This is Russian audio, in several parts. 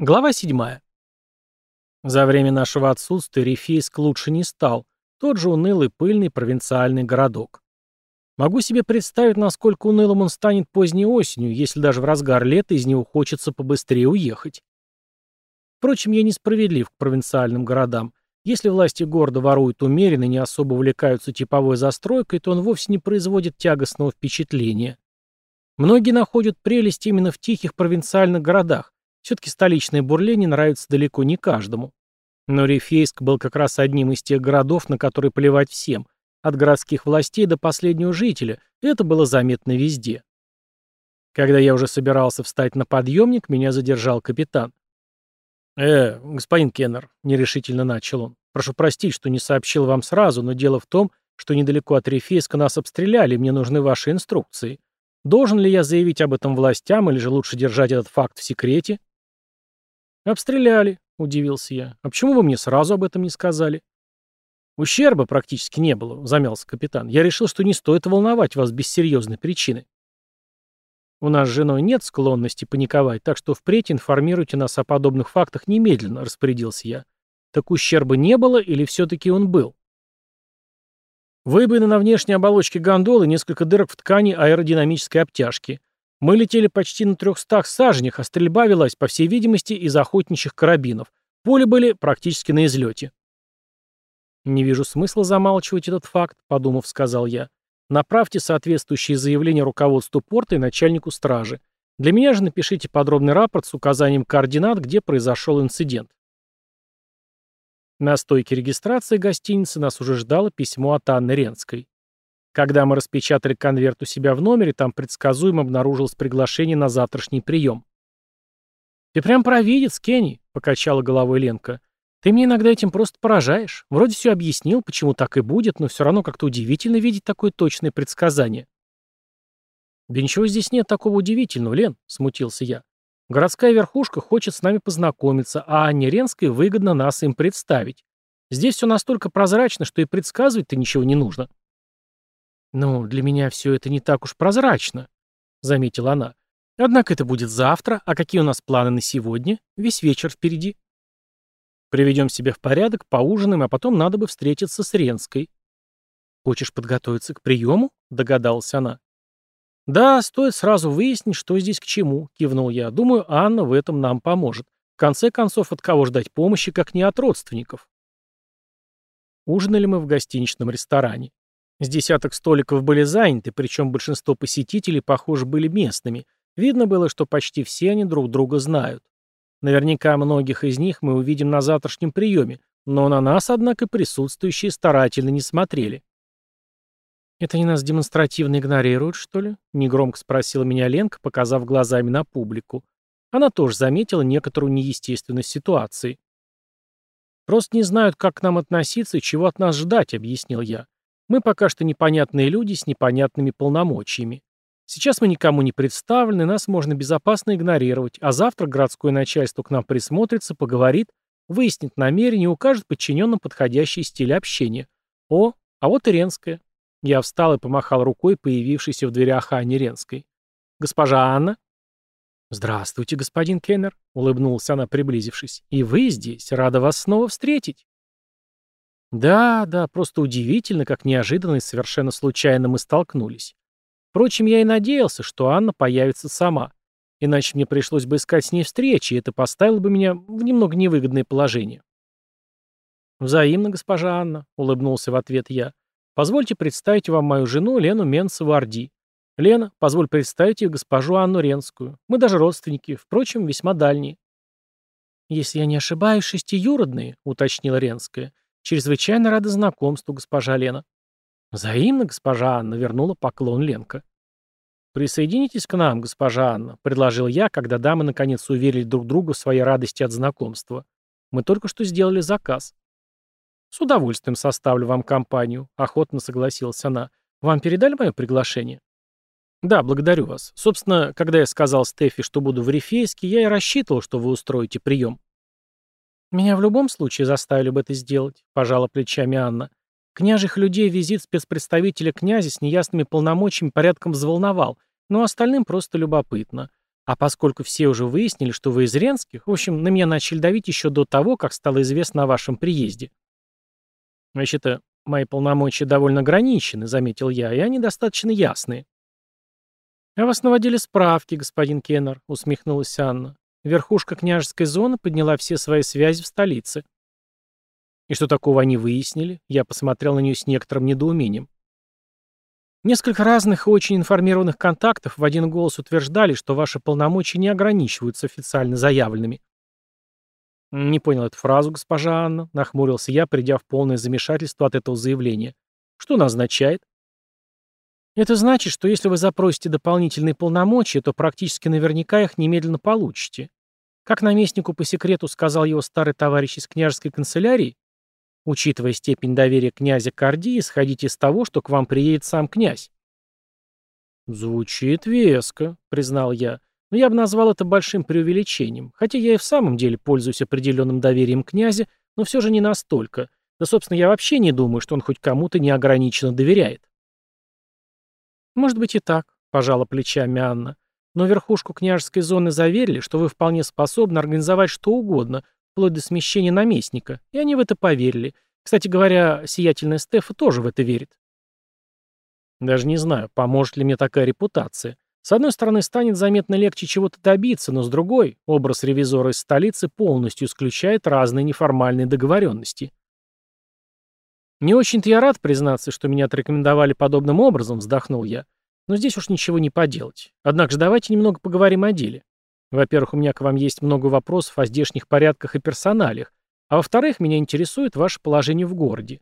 Глава 7. За время нашего отсутствия Рифейск лучше не стал. Тот же унылый, пыльный провинциальный городок. Могу себе представить, насколько унылым он станет поздней осенью, если даже в разгар лета из него хочется побыстрее уехать. Впрочем, я несправедлив к провинциальным городам. Если власти города воруют умеренно и не особо увлекаются типовой застройкой, то он вовсе не производит тягостного впечатления. Многие находят прелесть именно в тихих провинциальных городах, все-таки столичное бурление нравится далеко не каждому. Но Рифейск был как раз одним из тех городов, на которые плевать всем, от городских властей до последнего жителя, это было заметно везде. Когда я уже собирался встать на подъемник, меня задержал капитан. «Э, господин Кеннер», — нерешительно начал он, — «прошу простить, что не сообщил вам сразу, но дело в том, что недалеко от Рифейска нас обстреляли, мне нужны ваши инструкции. Должен ли я заявить об этом властям, или же лучше держать этот факт в секрете?» «Обстреляли», — удивился я. «А почему вы мне сразу об этом не сказали?» «Ущерба практически не было», — замялся капитан. «Я решил, что не стоит волновать вас без серьезной причины». «У нас с женой нет склонности паниковать, так что впредь информируйте нас о подобных фактах немедленно», — распорядился я. «Так ущерба не было или все-таки он был?» Выбоины на внешней оболочке гондолы, несколько дырок в ткани аэродинамической обтяжки. Мы летели почти на трехстах саженях, а стрельба велась, по всей видимости, из охотничьих карабинов. Пули были практически на излете. «Не вижу смысла замалчивать этот факт», — подумав, сказал я. «Направьте соответствующие заявления руководству порта и начальнику стражи. Для меня же напишите подробный рапорт с указанием координат, где произошел инцидент». На стойке регистрации гостиницы нас уже ждало письмо от Анны Ренской. Когда мы распечатали конверт у себя в номере, там предсказуемо обнаружилось приглашение на завтрашний прием. «Ты прям провидец, Кенни», — покачала головой Ленка. «Ты мне иногда этим просто поражаешь. Вроде все объяснил, почему так и будет, но все равно как-то удивительно видеть такое точное предсказание». «Да ничего здесь нет такого удивительного, Лен», — смутился я. «Городская верхушка хочет с нами познакомиться, а Анне Ренской выгодно нас им представить. Здесь все настолько прозрачно, что и предсказывать-то ничего не нужно». «Ну, для меня все это не так уж прозрачно», — заметила она. «Однако это будет завтра, а какие у нас планы на сегодня? Весь вечер впереди». «Приведем себя в порядок, поужинаем, а потом надо бы встретиться с Ренской». «Хочешь подготовиться к приему?» — догадалась она. «Да, стоит сразу выяснить, что здесь к чему», — кивнул я. «Думаю, Анна в этом нам поможет. В конце концов, от кого ждать помощи, как не от родственников?» Ужинали мы в гостиничном ресторане. С десяток столиков были заняты, причем большинство посетителей, похоже, были местными. Видно было, что почти все они друг друга знают. Наверняка многих из них мы увидим на завтрашнем приеме, но на нас, однако, присутствующие старательно не смотрели. «Это они нас демонстративно игнорируют, что ли?» — негромко спросила меня Ленка, показав глазами на публику. Она тоже заметила некоторую неестественность ситуации. «Просто не знают, как к нам относиться и чего от нас ждать», — объяснил я. Мы пока что непонятные люди с непонятными полномочиями. Сейчас мы никому не представлены, нас можно безопасно игнорировать, а завтра городское начальство к нам присмотрится, поговорит, выяснит намерение и укажет подчиненным подходящий стиль общения. О, а вот и Ренская. Я встал и помахал рукой появившейся в дверях Анне Ренской. «Госпожа Анна?» «Здравствуйте, господин Кеннер», — улыбнулась она, приблизившись. «И вы здесь. Рада вас снова встретить». Да, да, просто удивительно, как неожиданно и совершенно случайно мы столкнулись. Впрочем, я и надеялся, что Анна появится сама. Иначе мне пришлось бы искать с ней встречи, и это поставило бы меня в немного невыгодное положение. «Взаимно, госпожа Анна», — улыбнулся в ответ я. «Позвольте представить вам мою жену Лену Менцеву-Орди. Лена, позволь представить ее госпожу Анну Ренскую. Мы даже родственники, впрочем, весьма дальние». «Если я не ошибаюсь, шестиюродные», — уточнила Ренская. Чрезвычайно рада знакомству, госпожа Лена. Взаимно, госпожа Анна, вернула поклон Ленка. «Присоединитесь к нам, госпожа Анна», — предложил я, когда дамы наконец уверили друг друга в своей радости от знакомства. «Мы только что сделали заказ». «С удовольствием составлю вам компанию», — охотно согласилась она. «Вам передали мое приглашение?» «Да, благодарю вас. Собственно, когда я сказал Стефи, что буду в Рифейске, я и рассчитывал, что вы устроите прием». «Меня в любом случае заставили бы это сделать», — пожала плечами Анна. «Княжих людей визит спецпредставителя князя с неясными полномочиями порядком взволновал, но остальным просто любопытно. А поскольку все уже выяснили, что вы из Ренских, в общем, на меня начали давить еще до того, как стало известно о вашем приезде. Вообще-то, мои полномочия довольно ограничены, заметил я, и они достаточно ясные. «А вас наводили справки, господин Кеннер», — усмехнулась Анна. Верхушка княжеской зоны подняла все свои связи в столице. «И что такого они выяснили?» Я посмотрел на нее с некоторым недоумением. Несколько разных и очень информированных контактов в один голос утверждали, что ваши полномочия не ограничиваются официально заявленными. Не понял эту фразу, госпожа Анна, нахмурился я, придя в полное замешательство от этого заявления. Что она означает? Это значит, что если вы запросите дополнительные полномочия, то практически наверняка их немедленно получите. Как наместнику по секрету сказал его старый товарищ из княжеской канцелярии, Учитывая степень доверия князя к Орде, исходите из того, что к вам приедет сам князь. «Звучит веско», — признал я, — «но я бы назвал это большим преувеличением, хотя я и в самом деле пользуюсь определенным доверием князя, но все же не настолько. Да, собственно, я вообще не думаю, что он хоть кому-то неограниченно доверяет». «Может быть и так», — пожала плечами Анна, «но верхушку княжеской зоны заверили, что вы вполне способны организовать что угодно, вплоть до смещения наместника, и они в это поверили. Кстати говоря, сиятельная Стефа тоже в это верит. Даже не знаю, поможет ли мне такая репутация. С одной стороны, станет заметно легче чего-то добиться, но с другой, образ ревизора из столицы полностью исключает разные неформальные договоренности. Не очень-то я рад признаться, что меня отрекомендовали подобным образом, вздохнул я. Но здесь уж ничего не поделать. Однако же давайте немного поговорим о деле. Во-первых, у меня к вам есть много вопросов о здешних порядках и персоналиях, а во-вторых, меня интересует ваше положение в городе.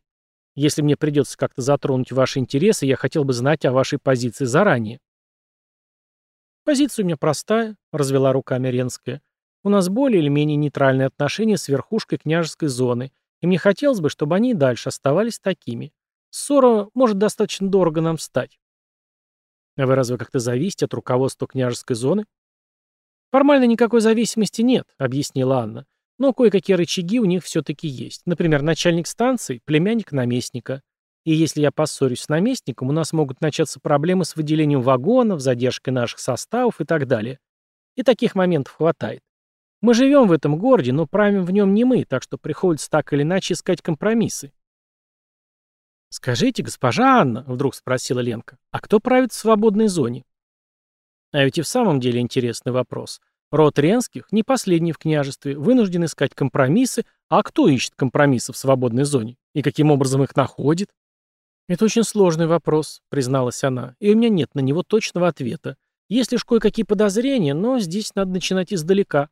Если мне придется как-то затронуть ваши интересы, я хотел бы знать о вашей позиции заранее. Позиция у меня простая, развела руками Ренская. У нас более или менее нейтральные отношения с верхушкой княжеской зоны, и мне хотелось бы, чтобы они и дальше оставались такими. Ссора может достаточно дорого нам стать. А вы разве как-то зависите от руководства княжеской зоны? «Формально никакой зависимости нет», — объяснила Анна. «Но кое-какие рычаги у них все-таки есть. Например, начальник станции — племянник наместника. И если я поссорюсь с наместником, у нас могут начаться проблемы с выделением вагонов, задержкой наших составов и так далее. И таких моментов хватает. Мы живем в этом городе, но правим в нем не мы, так что приходится так или иначе искать компромиссы. «Скажите, госпожа Анна», — вдруг спросила Ленка, — «а кто правит в свободной зоне?» А ведь и в самом деле интересный вопрос. Род Ренских, не последний в княжестве, вынужден искать компромиссы, а кто ищет компромиссы в свободной зоне? И каким образом их находит? Это очень сложный вопрос, призналась она, и у меня нет на него точного ответа. Есть лишь кое-какие подозрения, но здесь надо начинать издалека.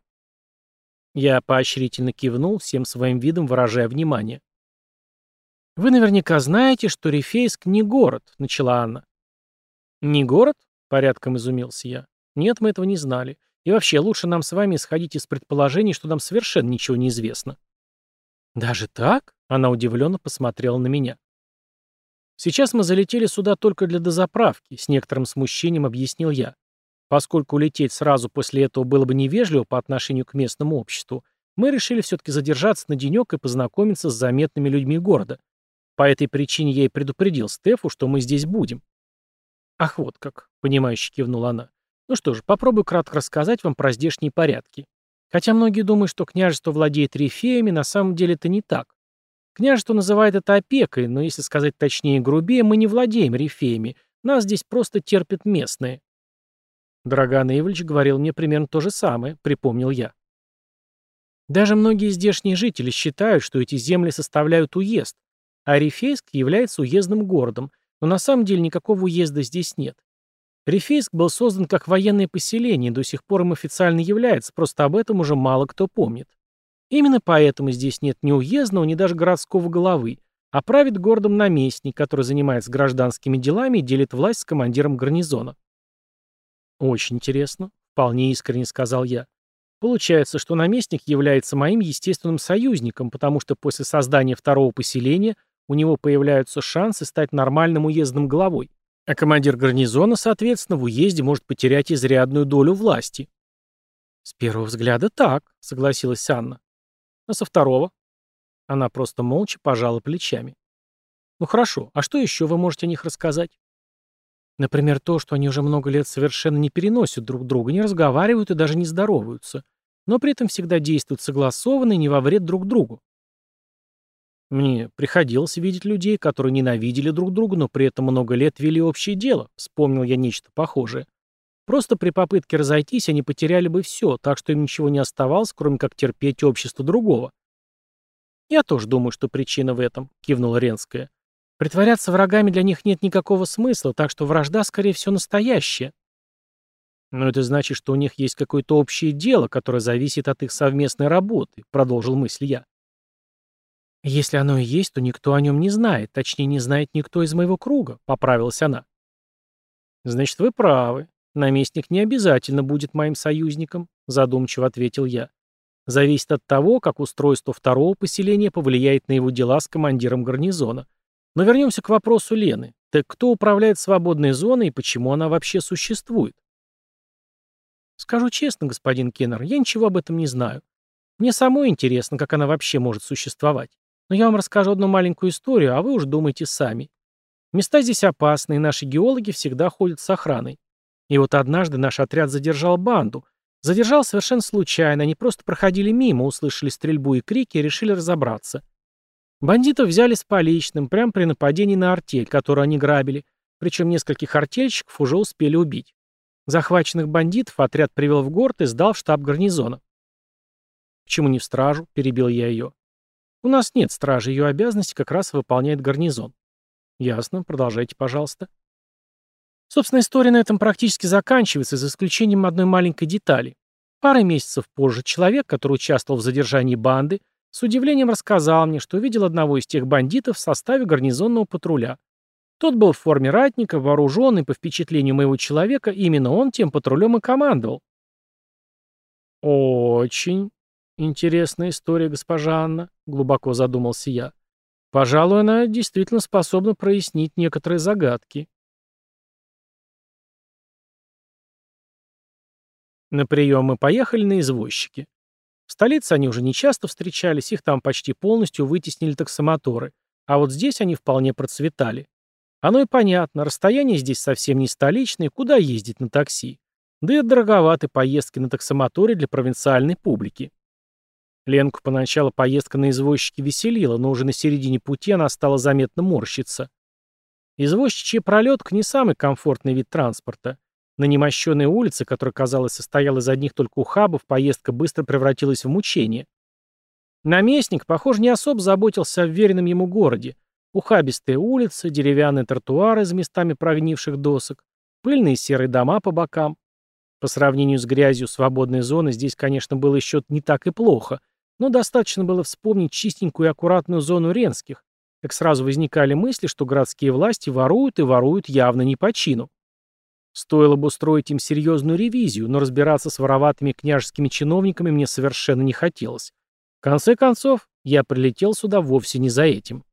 Я поощрительно кивнул, всем своим видом выражая внимание. «Вы наверняка знаете, что Рифейск не город», — начала Анна. «Не город?» Порядком изумился я. Нет, мы этого не знали. И вообще, лучше нам с вами исходить из предположений, что нам совершенно ничего не известно. Даже так? Она удивленно посмотрела на меня. Сейчас мы залетели сюда только для дозаправки, с некоторым смущением объяснил я. Поскольку улететь сразу после этого было бы невежливо по отношению к местному обществу, мы решили все-таки задержаться на денек и познакомиться с заметными людьми города. По этой причине я и предупредил Стефу, что мы здесь будем. «Ах, вот как», — понимающе кивнула она. «Ну что ж, попробую кратко рассказать вам про здешние порядки. Хотя многие думают, что княжество владеет рифеями, на самом деле это не так. Княжество называет это опекой, но если сказать точнее и грубее, мы не владеем рифеями, нас здесь просто терпят местные». Драган Ивлевич говорил мне примерно то же самое, припомнил я. Даже многие здешние жители считают, что эти земли составляют уезд, а Рифейск является уездным городом, но на самом деле никакого уезда здесь нет. Рифейск был создан как военное поселение и до сих пор им официально является, просто об этом уже мало кто помнит. Именно поэтому здесь нет ни уездного, ни даже городского головы, а правит городом наместник, который занимается гражданскими делами и делит власть с командиром гарнизона. «Очень интересно», — вполне искренне сказал я. «Получается, что наместник является моим естественным союзником, потому что после создания второго поселения у него появляются шансы стать нормальным уездным главой, а командир гарнизона, соответственно, в уезде может потерять изрядную долю власти. «С первого взгляда так», — согласилась Анна. «А со второго?» Она просто молча пожала плечами. «Ну хорошо, а что еще вы можете о них рассказать?» Например, то, что они уже много лет совершенно не переносят друг друга, не разговаривают и даже не здороваются, но при этом всегда действуют согласованно и не во вред друг другу. Мне приходилось видеть людей, которые ненавидели друг друга, но при этом много лет вели общее дело. Вспомнил я нечто похожее. Просто при попытке разойтись они потеряли бы все, так что им ничего не оставалось, кроме как терпеть общество другого. «Я тоже думаю, что причина в этом», — кивнула Ренская. «Притворяться врагами для них нет никакого смысла, так что вражда, скорее всего, настоящая». «Но это значит, что у них есть какое-то общее дело, которое зависит от их совместной работы», — продолжил мысль я. «Если оно и есть, то никто о нем не знает, точнее, не знает никто из моего круга», — поправилась она. «Значит, вы правы. Наместник не обязательно будет моим союзником», — задумчиво ответил я. «Зависит от того, как устройство второго поселения повлияет на его дела с командиром гарнизона. Но вернемся к вопросу Лены. Так кто управляет свободной зоной и почему она вообще существует?» «Скажу честно, господин Кеннер, я ничего об этом не знаю. Мне самой интересно, как она вообще может существовать. Но я вам расскажу одну маленькую историю, а вы уж думайте сами. Места здесь опасные, наши геологи всегда ходят с охраной. И вот однажды наш отряд задержал банду. Задержал совершенно случайно, они просто проходили мимо, услышали стрельбу и крики и решили разобраться. Бандитов взяли с поличным, прямо при нападении на артель, которую они грабили, причем нескольких артельщиков уже успели убить. Захваченных бандитов отряд привел в город и сдал в штаб гарнизона. «Почему не в стражу?» – перебил я ее. У нас нет стражи, ее обязанности как раз выполняет гарнизон. Ясно, продолжайте, пожалуйста. Собственно, история на этом практически заканчивается, за исключением одной маленькой детали. Пары месяцев позже человек, который участвовал в задержании банды, с удивлением рассказал мне, что видел одного из тех бандитов в составе гарнизонного патруля. Тот был в форме ратника, вооруженный, по впечатлению моего человека, именно он тем патрулем и командовал. «Очень «Интересная история, госпожа Анна», — глубоко задумался я. «Пожалуй, она действительно способна прояснить некоторые загадки». На прием мы поехали на извозчике. В столице они уже не часто встречались, их там почти полностью вытеснили таксомоторы, а вот здесь они вполне процветали. Оно и понятно, расстояние здесь совсем не столичное, куда ездить на такси. Да и дороговаты поездки на таксомоторе для провинциальной публики. Ленку поначалу поездка на извозчике веселила, но уже на середине пути она стала заметно морщиться. Извозчичья пролетка не самый комфортный вид транспорта. На немощенной улице, которая, казалось, состояла из одних только ухабов, поездка быстро превратилась в мучение. Наместник, похоже, не особо заботился о веренном ему городе. Ухабистые улицы, деревянные тротуары с местами прогнивших досок, пыльные серые дома по бокам. По сравнению с грязью свободной зоны здесь, конечно, было еще не так и плохо – но достаточно было вспомнить чистенькую и аккуратную зону Ренских, как сразу возникали мысли, что городские власти воруют и воруют явно не по чину. Стоило бы устроить им серьезную ревизию, но разбираться с вороватыми княжескими чиновниками мне совершенно не хотелось. В конце концов, я прилетел сюда вовсе не за этим.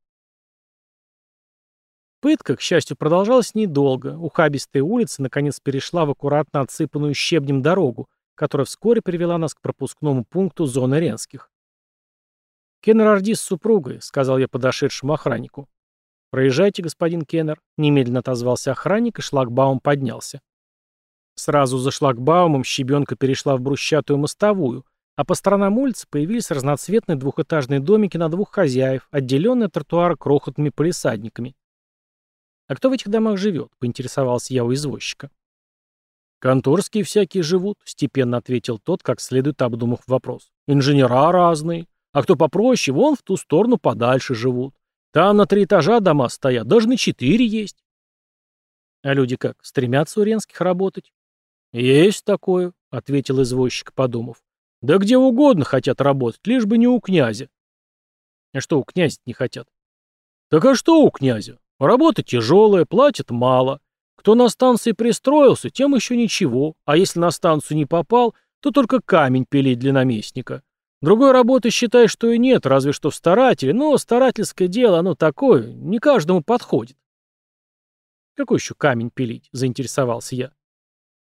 Пытка, к счастью, продолжалась недолго. Ухабистая улица наконец перешла в аккуратно отсыпанную щебнем дорогу, которая вскоре привела нас к пропускному пункту зоны Ренских. «Кеннер Орди с супругой», — сказал я подошедшему охраннику. «Проезжайте, господин Кеннер», — немедленно отозвался охранник, и шлагбаум поднялся. Сразу за шлагбаумом щебенка перешла в брусчатую мостовую, а по сторонам улицы появились разноцветные двухэтажные домики на двух хозяев, отделенные от тротуара крохотными полисадниками. «А кто в этих домах живет?» — поинтересовался я у извозчика. «Конторские всякие живут», — степенно ответил тот, как следует обдумав вопрос. «Инженера разные, а кто попроще, вон в ту сторону подальше живут. Там на три этажа дома стоят, даже на четыре есть. А люди как, стремятся у Ренских работать? Есть такое, ответил извозчик, подумав. Да где угодно хотят работать, лишь бы не у князя. А что у князя не хотят? Так а что у князя? Работа тяжелая, платят мало. Кто на станции пристроился, тем еще ничего, а если на станцию не попал, то только камень пилить для наместника. Другой работы считай, что и нет, разве что в старателе, но старательское дело, оно такое, не каждому подходит. Какой еще камень пилить, заинтересовался я.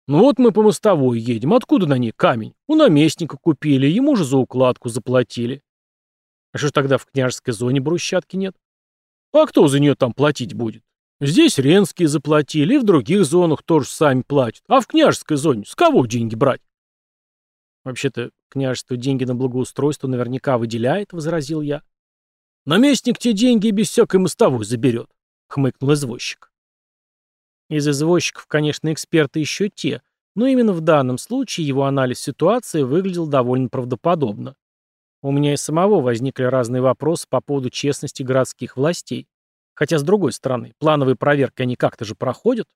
Ну вот мы по мостовой едем, откуда на ней камень? У наместника купили, ему же за укладку заплатили. А что ж тогда в княжеской зоне брусчатки нет? А кто за нее там платить будет? Здесь ренские заплатили, и в других зонах тоже сами платят. А в княжеской зоне с кого деньги брать? Вообще-то, княжество деньги на благоустройство наверняка выделяет, возразил я. Наместник те деньги без всякой мостовой заберет, хмыкнул извозчик. Из извозчиков, конечно, эксперты еще те, но именно в данном случае его анализ ситуации выглядел довольно правдоподобно. У меня и самого возникли разные вопросы по поводу честности городских властей. Хотя, с другой стороны, плановые проверки они как-то же проходят.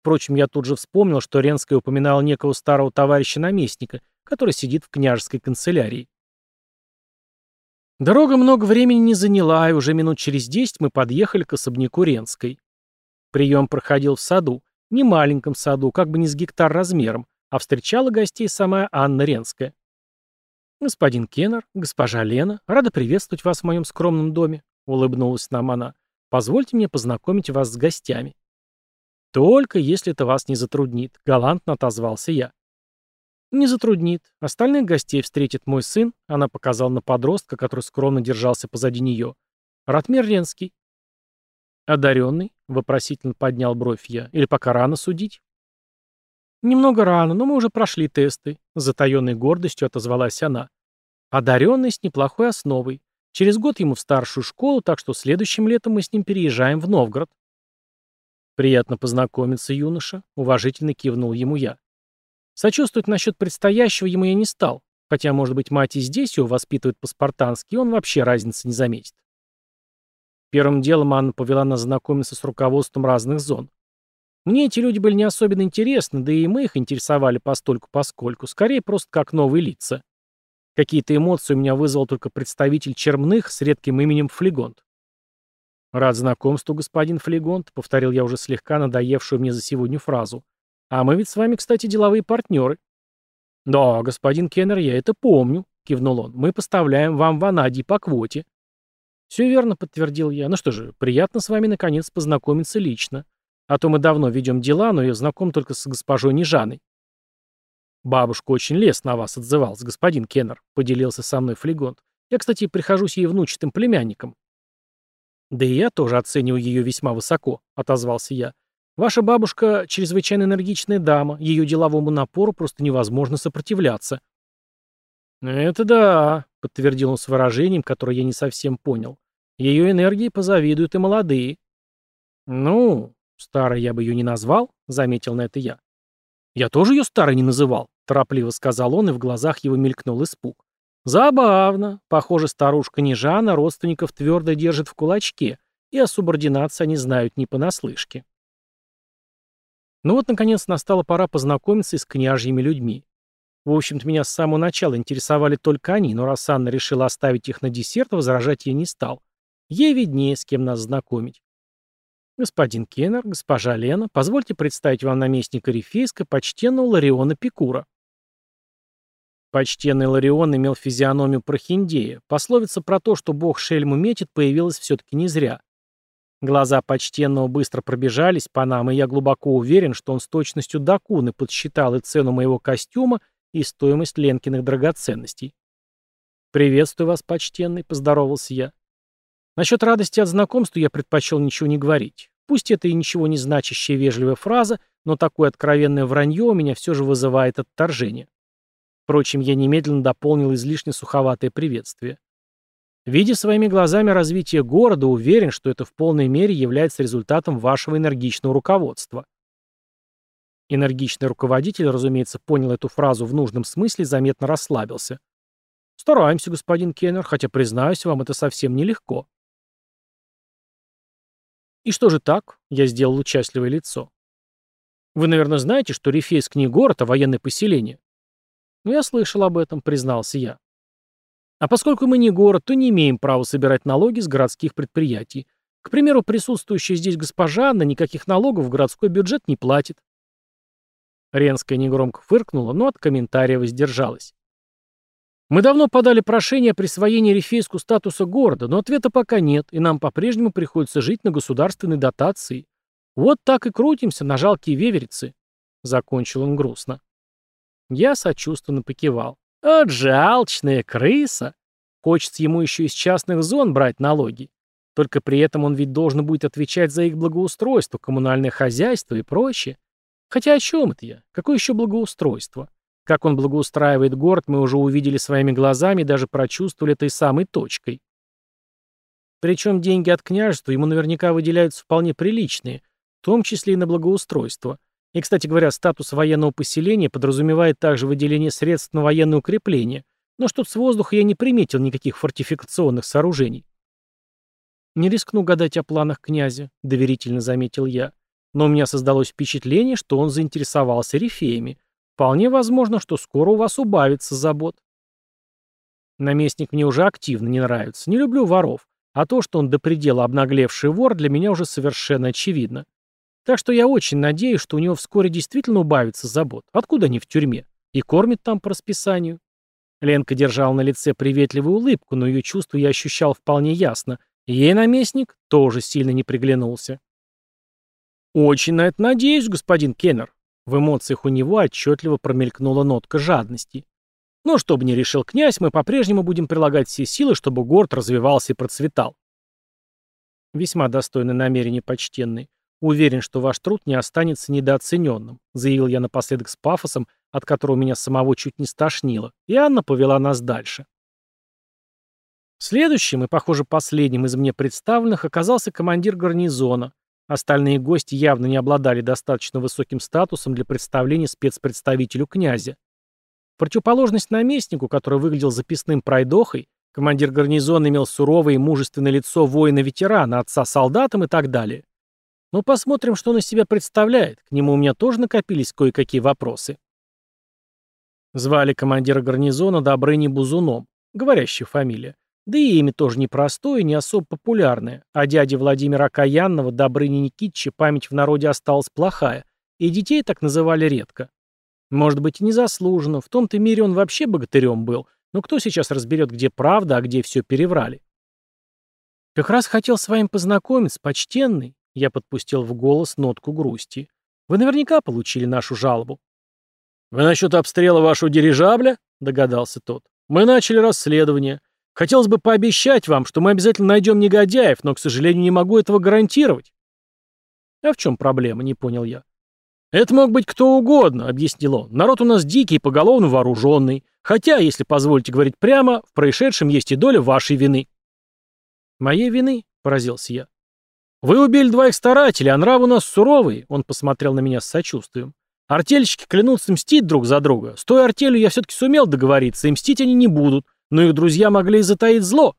Впрочем, я тут же вспомнил, что Ренская упоминала некого старого товарища-наместника, который сидит в княжеской канцелярии. Дорога много времени не заняла, и уже минут через десять мы подъехали к особняку Ренской. Прием проходил в саду, не маленьком саду, как бы не с гектар размером, а встречала гостей сама Анна Ренская. «Господин Кеннер, госпожа Лена, рада приветствовать вас в моем скромном доме», — улыбнулась нам она. «Позвольте мне познакомить вас с гостями». «Только если это вас не затруднит», — галантно отозвался я. «Не затруднит. Остальных гостей встретит мой сын», — она показала на подростка, который скромно держался позади нее. «Ратмир Ренский». «Одаренный?» — вопросительно поднял бровь я. «Или пока рано судить?» «Немного рано, но мы уже прошли тесты», — затаенной гордостью отозвалась она. «Одаренный с неплохой основой. Через год ему в старшую школу, так что следующим летом мы с ним переезжаем в Новгород». «Приятно познакомиться, юноша», — уважительно кивнул ему я. Сочувствовать насчет предстоящего ему я не стал, хотя, может быть, мать и здесь его воспитывает по-спартански, и он вообще разницы не заметит. Первым делом Анна повела нас знакомиться с руководством разных зон. Мне эти люди были не особенно интересны, да и мы их интересовали постольку-поскольку, скорее просто как новые лица. Какие-то эмоции у меня вызвал только представитель Чермных с редким именем Флегонт. «Рад знакомству, господин Флегонт», — повторил я уже слегка надоевшую мне за сегодня фразу. «А мы ведь с вами, кстати, деловые партнеры». «Да, господин Кеннер, я это помню», — кивнул он. «Мы поставляем вам ванадий по квоте». «Все верно», — подтвердил я. «Ну что же, приятно с вами наконец познакомиться лично. А то мы давно ведем дела, но я знаком только с госпожой Нежаной. Бабушка очень лестно о вас отзывалась, господин Кеннер, поделился со мной Флегонт. Я, кстати, прихожусь ей внучатым племянником. Да и я тоже оцениваю ее весьма высоко, отозвался я. Ваша бабушка чрезвычайно энергичная дама, ее деловому напору просто невозможно сопротивляться. Это да, подтвердил он с выражением, которое я не совсем понял. Ее энергии позавидуют и молодые. Ну, «Старой я бы ее не назвал», — заметил на это я. «Я тоже ее старой не называл», — торопливо сказал он, и в глазах его мелькнул испуг. «Забавно. Похоже, старушка Нежана родственников твердо держит в кулачке, и о субординации они знают не понаслышке». Ну вот, наконец, настала пора познакомиться с княжьими людьми. В общем-то, меня с самого начала интересовали только они, но раз Анна решила оставить их на десерт, возражать я не стал. Ей виднее, с кем нас знакомить. Господин Кеннер, госпожа Лена, позвольте представить вам наместника Рифейска, почтенного Лариона Пикура. Почтенный Ларион имел физиономию прохиндея. Пословица про то, что бог шельму метит, появилась все-таки не зря. Глаза почтенного быстро пробежались по нам, и я глубоко уверен, что он с точностью докуны подсчитал и цену моего костюма, и стоимость Ленкиных драгоценностей. «Приветствую вас, почтенный», — поздоровался я. Насчет радости от знакомства я предпочел ничего не говорить. Пусть это и ничего не значащая вежливая фраза, но такое откровенное вранье у меня все же вызывает отторжение. Впрочем, я немедленно дополнил излишне суховатое приветствие. Видя своими глазами развитие города, уверен, что это в полной мере является результатом вашего энергичного руководства. Энергичный руководитель, разумеется, понял эту фразу в нужном смысле и заметно расслабился. «Стараемся, господин Кеннер, хотя, признаюсь вам, это совсем нелегко». «И что же так?» — я сделал участливое лицо. «Вы, наверное, знаете, что Рифейск не город, а военное поселение?» «Ну, я слышал об этом», — признался я. «А поскольку мы не город, то не имеем права собирать налоги с городских предприятий. К примеру, присутствующая здесь госпожа Анна никаких налогов в городской бюджет не платит». Ренская негромко фыркнула, но от комментария воздержалась. Мы давно подали прошение о присвоении Рифейску статуса города, но ответа пока нет, и нам по-прежнему приходится жить на государственной дотации. Вот так и крутимся на жалкие веверицы. Закончил он грустно. Я сочувственно покивал. От жалчная крыса. Хочется ему еще из частных зон брать налоги. Только при этом он ведь должен будет отвечать за их благоустройство, коммунальное хозяйство и прочее. Хотя о чем это я? Какое еще благоустройство? Как он благоустраивает город, мы уже увидели своими глазами и даже прочувствовали этой самой точкой. Причем деньги от княжества ему наверняка выделяются вполне приличные, в том числе и на благоустройство. И, кстати говоря, статус военного поселения подразумевает также выделение средств на военное укрепление, но что-то с воздуха я не приметил никаких фортификационных сооружений. «Не рискну гадать о планах князя», — доверительно заметил я. «Но у меня создалось впечатление, что он заинтересовался рифеями. Вполне возможно, что скоро у вас убавится забот». Наместник мне уже активно не нравится. Не люблю воров. А то, что он до предела обнаглевший вор, для меня уже совершенно очевидно. Так что я очень надеюсь, что у него вскоре действительно убавится забот. Откуда они в тюрьме? И кормят там по расписанию. Ленка держала на лице приветливую улыбку, но ее чувство я ощущал вполне ясно. Ей наместник тоже сильно не приглянулся. «Очень на это надеюсь, господин Кеннер». В эмоциях у него отчетливо промелькнула нотка жадности. Но что бы ни решил князь, мы по-прежнему будем прилагать все силы, чтобы город развивался и процветал. Весьма достойное намерение, почтенный. Уверен, что ваш труд не останется недооцененным, заявил я напоследок с пафосом, от которого меня самого чуть не стошнило, и Анна повела нас дальше. Следующим и, похоже, последним из мне представленных оказался командир гарнизона. Остальные гости явно не обладали достаточно высоким статусом для представления спецпредставителю князя противоположность наместнику, который выглядел записным пройдохой, командир гарнизона имел суровое и мужественное лицо воина-ветерана, отца солдатам и так далее. Но посмотрим, что он из себя представляет. К нему у меня тоже накопились кое-какие вопросы. Звали командира гарнизона Добрыни Бузуном, говорящая фамилия. Да и имя тоже непростое не особо популярное. А дяде Владимира Окаянного, Добрыни Никитича, память в народе осталась плохая, и детей так называли редко. Может быть, и незаслуженно. В том-то мире он вообще богатырем был. Но кто сейчас разберет, где правда, а где все переврали? Как раз хотел с вами познакомиться, почтенный. Я подпустил в голос нотку грусти. Вы наверняка получили нашу жалобу. Вы насчет обстрела вашего дирижабля? Догадался тот. Мы начали расследование. Хотелось бы пообещать вам, что мы обязательно найдем негодяев, но, к сожалению, не могу этого гарантировать. А в чем проблема, не понял я. «Это мог быть кто угодно», — объяснил он. «Народ у нас дикий поголовно вооруженный. Хотя, если позволите говорить прямо, в происшедшем есть и доля вашей вины». «Моей вины?» — поразился я. «Вы убили двоих старателей, а нрав у нас суровый», — он посмотрел на меня с сочувствием. «Артельщики клянутся мстить друг за друга. С той артелью я все-таки сумел договориться, и мстить они не будут, но их друзья могли и затаить зло».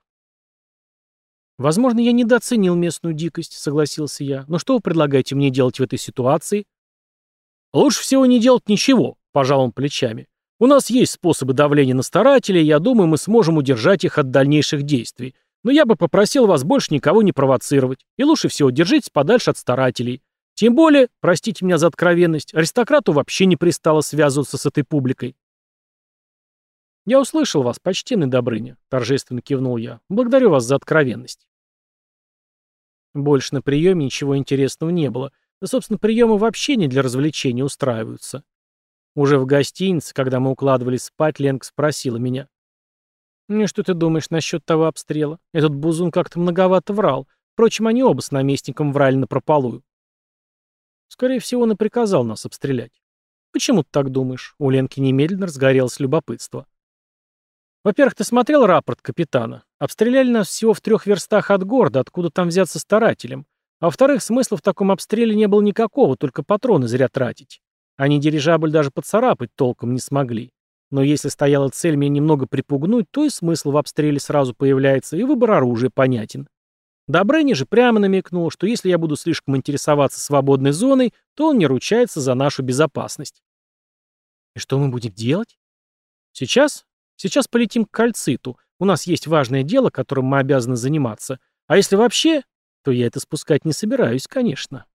«Возможно, я недооценил местную дикость», — согласился я. «Но что вы предлагаете мне делать в этой ситуации?» Лучше всего не делать ничего, пожал он плечами. У нас есть способы давления на старателей, я думаю, мы сможем удержать их от дальнейших действий. Но я бы попросил вас больше никого не провоцировать. И лучше всего держитесь подальше от старателей. Тем более, простите меня за откровенность, аристократу вообще не пристало связываться с этой публикой. «Я услышал вас, почтенный Добрыня», — торжественно кивнул я. «Благодарю вас за откровенность». Больше на приеме ничего интересного не было, да, собственно, приемы вообще не для развлечения устраиваются. Уже в гостинице, когда мы укладывались спать, Ленка спросила меня. «Ну что ты думаешь насчет того обстрела? Этот бузун как-то многовато врал. Впрочем, они оба с наместником врали напропалую». Скорее всего, он и приказал нас обстрелять. «Почему ты так думаешь?» У Ленки немедленно разгорелось любопытство. «Во-первых, ты смотрел рапорт капитана? Обстреляли нас всего в трех верстах от города, откуда там взяться старателем. А во-вторых, смысла в таком обстреле не было никакого, только патроны зря тратить. Они дирижабль даже поцарапать толком не смогли. Но если стояла цель меня немного припугнуть, то и смысл в обстреле сразу появляется, и выбор оружия понятен. Добрыня же прямо намекнул, что если я буду слишком интересоваться свободной зоной, то он не ручается за нашу безопасность. И что мы будем делать? Сейчас? Сейчас полетим к Кальциту. У нас есть важное дело, которым мы обязаны заниматься. А если вообще, то я это спускать не собираюсь, конечно.